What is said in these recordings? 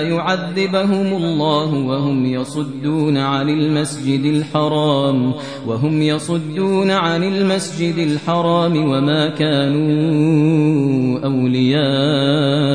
يعذبهم الله وهم يصدون عن المسجد الحرام وهم يصدون عن المسجد الحرام وما كانوا أولياءه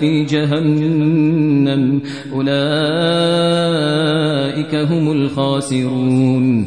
في جهنم. أولئك هم الخاسرون.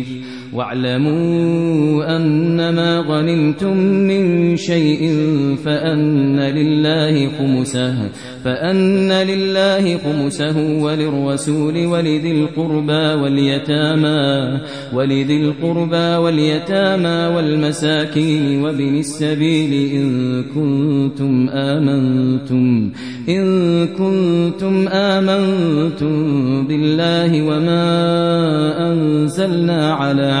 واعلموا أنما غنمتم من شيء فأن لله خمسه فأن لله خمسه وللرسول ولذي القربى واليتامى ولذي القربى واليتامى والمساكين وابن السبيل إن كنتم آمنتم إن كنتم آمنتم بالله وما أنزلنا على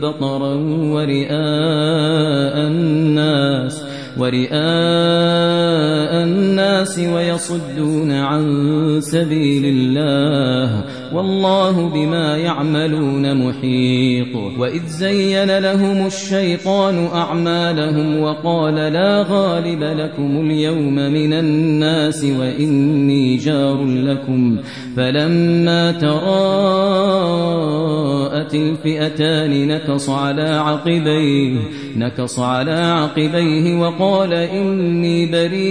بطرا ورئاء الناس ورئاء الناس ويصدون عن سبيل الله. والله بما يعملون محيط. وإذ زين لهم الشيطان أعمالهم وقال لا غالب لكم اليوم من الناس وإني جار لكم. فلما تراءت الفئتان نكص على عقبيه نكص على عقبيه وقال إني بريء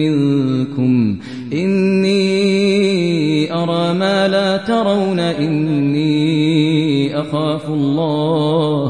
منكم إني أرى ما لا ترون إني أخاف الله.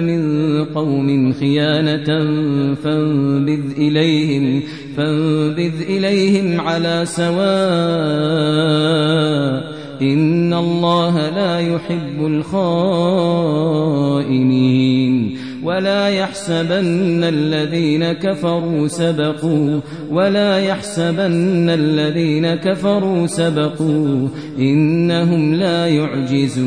من قوم خيانة فانبذ إليهم فانبذ إليهم على سواء إن الله لا يحب الخائنين. ولا يحسبن الذين كفروا سبقوا ولا يحسبن الذين كفروا سبقوا إنهم لا يعجزون.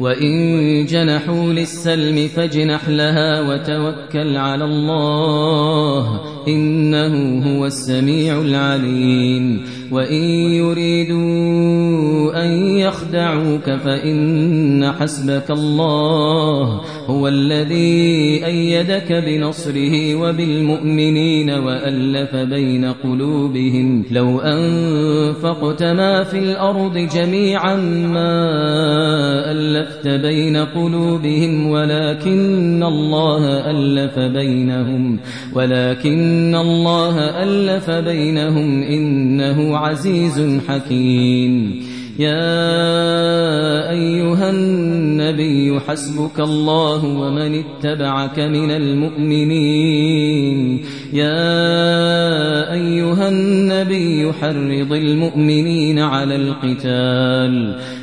وإن جنحوا للسلم فاجنح لها وتوكل على الله إنه هو السميع العليم. وإن يريدوا أن يخدعوك فإن حسبك الله هو الذي أيدك بنصره وبالمؤمنين وألف بين قلوبهم. لو أنفقت ما في الأرض جميعا ما ألفت بين قلوبهم ولكن الله ألف بينهم ولكن الله ألف بينهم إنه عزيز حكيم. يا أيها النبي حسبك الله ومن اتبعك من المؤمنين. يا أيها النبي حرض المؤمنين على القتال.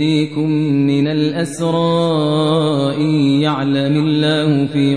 أيديكم من الأسرى إن يعلم الله في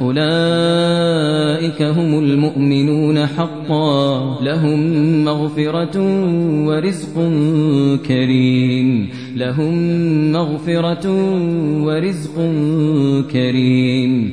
أولئك هم المؤمنون حقا لهم مغفرة ورزق كريم لهم مغفرة ورزق كريم.